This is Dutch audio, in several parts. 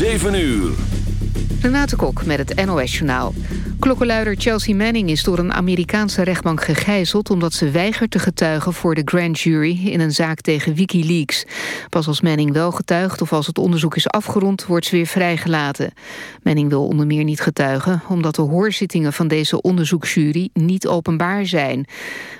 7 uur. Renate Kok met het NOS Journaal. Klokkenluider Chelsea Manning is door een Amerikaanse rechtbank gegijzeld... omdat ze weigert te getuigen voor de grand jury in een zaak tegen Wikileaks. Pas als Manning wel getuigt of als het onderzoek is afgerond... wordt ze weer vrijgelaten. Manning wil onder meer niet getuigen... omdat de hoorzittingen van deze onderzoeksjury niet openbaar zijn.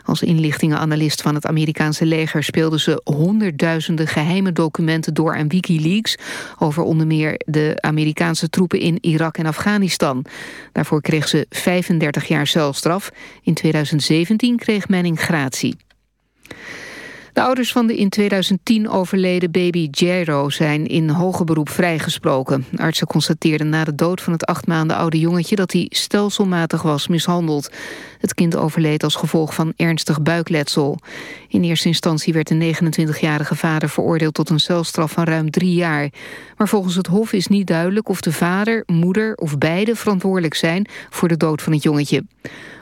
Als inlichtingenanalist van het Amerikaanse leger... speelde ze honderdduizenden geheime documenten door aan Wikileaks... over onder meer de Amerikaanse troepen in Irak en Afghanistan. Daarvoor kreeg ze 35 jaar celstraf. In 2017 kreeg Manning gratie. De ouders van de in 2010 overleden baby Jairo zijn in hoger beroep vrijgesproken. Artsen constateerden na de dood van het acht maanden oude jongetje dat hij stelselmatig was mishandeld. Het kind overleed als gevolg van ernstig buikletsel. In eerste instantie werd de 29-jarige vader veroordeeld tot een celstraf van ruim drie jaar. Maar volgens het Hof is niet duidelijk of de vader, moeder of beide verantwoordelijk zijn voor de dood van het jongetje.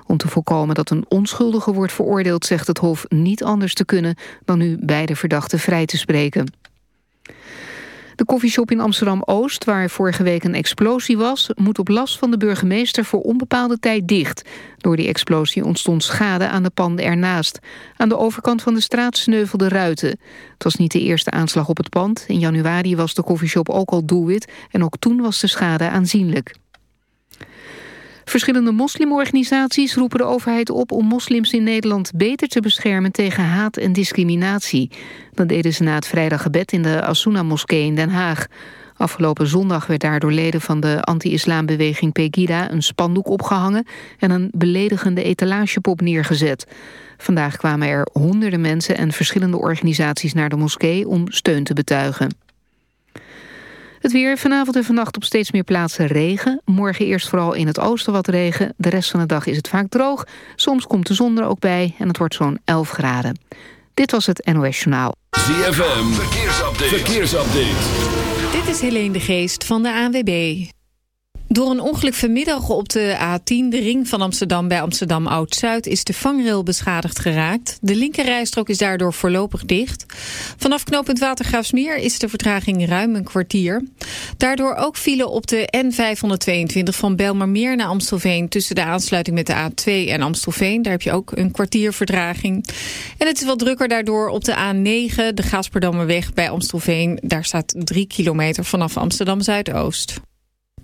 Om te voorkomen dat een onschuldige wordt veroordeeld... zegt het Hof niet anders te kunnen dan nu beide verdachten vrij te spreken. De koffieshop in Amsterdam-Oost, waar vorige week een explosie was... moet op last van de burgemeester voor onbepaalde tijd dicht. Door die explosie ontstond schade aan de panden ernaast. Aan de overkant van de straat sneuvelden ruiten. Het was niet de eerste aanslag op het pand. In januari was de koffieshop ook al doelwit... en ook toen was de schade aanzienlijk. Verschillende moslimorganisaties roepen de overheid op om moslims in Nederland beter te beschermen tegen haat en discriminatie. Dat deden ze na het vrijdaggebed in de Asuna-moskee in Den Haag. Afgelopen zondag werd daar door leden van de anti-islambeweging Pegida een spandoek opgehangen en een beledigende etalagepop neergezet. Vandaag kwamen er honderden mensen en verschillende organisaties naar de moskee om steun te betuigen. Het weer vanavond en vannacht op steeds meer plaatsen regen. Morgen eerst vooral in het oosten wat regen. De rest van de dag is het vaak droog. Soms komt de zon er ook bij en het wordt zo'n 11 graden. Dit was het NOS Journaal. ZFM, verkeersupdate. verkeersupdate. Dit is Helene de Geest van de ANWB. Door een ongeluk vanmiddag op de A10, de ring van Amsterdam bij Amsterdam Oud-Zuid, is de vangrail beschadigd geraakt. De linkerrijstrook is daardoor voorlopig dicht. Vanaf knooppunt Watergraafsmeer is de vertraging ruim een kwartier. Daardoor ook vielen op de N522 van Belmarmeer naar Amstelveen tussen de aansluiting met de A2 en Amstelveen. Daar heb je ook een kwartier vertraging. En het is wat drukker daardoor op de A9, de Gaasperdammerweg bij Amstelveen. Daar staat drie kilometer vanaf Amsterdam Zuidoost.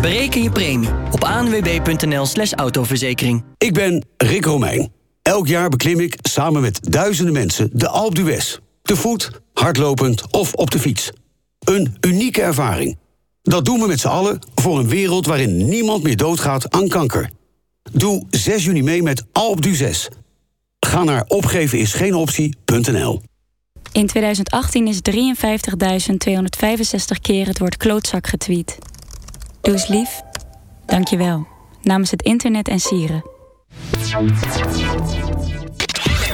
Bereken je premie op anwb.nl slash autoverzekering. Ik ben Rick Romeijn. Elk jaar beklim ik samen met duizenden mensen de Alp d'Huez. Te voet, hardlopend of op de fiets. Een unieke ervaring. Dat doen we met z'n allen voor een wereld waarin niemand meer doodgaat aan kanker. Doe 6 juni mee met Alp Ga naar opgevenisgeenoptie.nl In 2018 is 53.265 keer het woord klootzak getweet. Doe eens lief. Dankjewel. Namens het internet en sieren.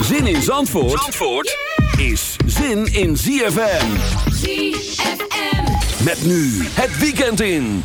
Zin in Zandvoort, Zandvoort is zin in ZFM. ZFM. Met nu het weekend in.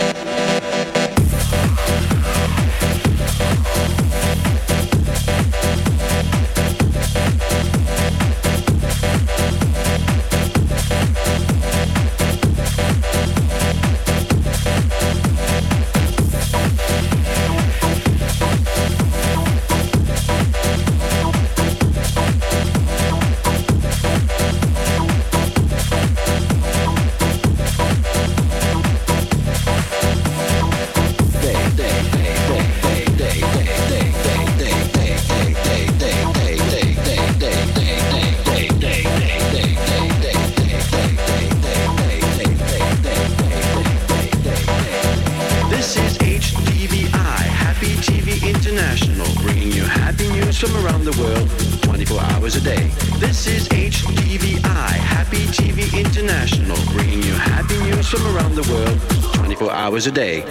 today.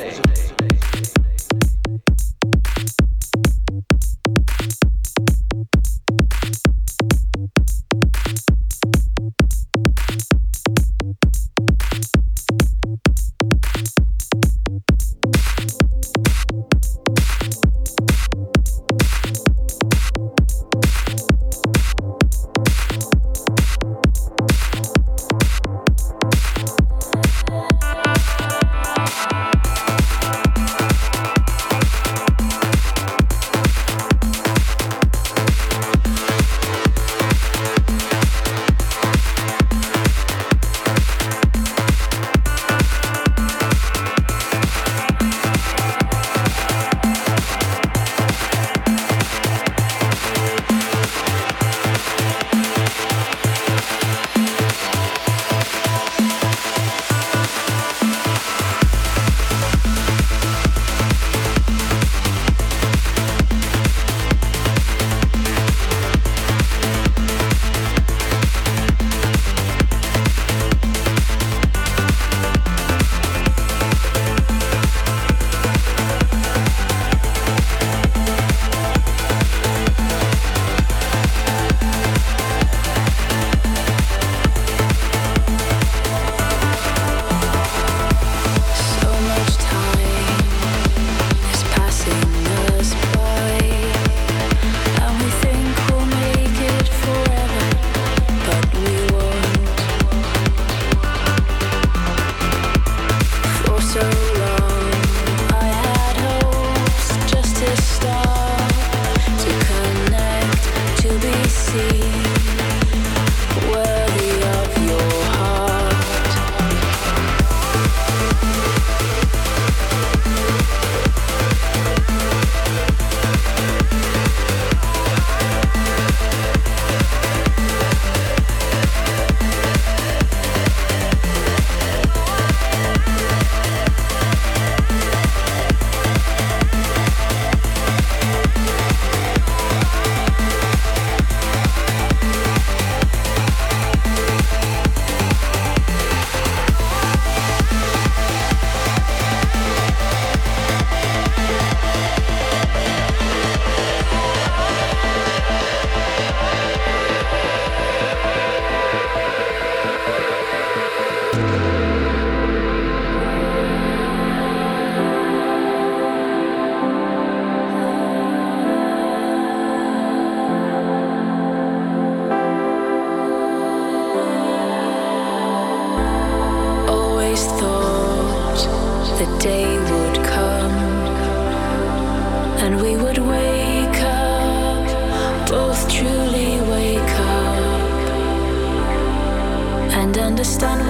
the day would come and we would wake up, both truly wake up and understand.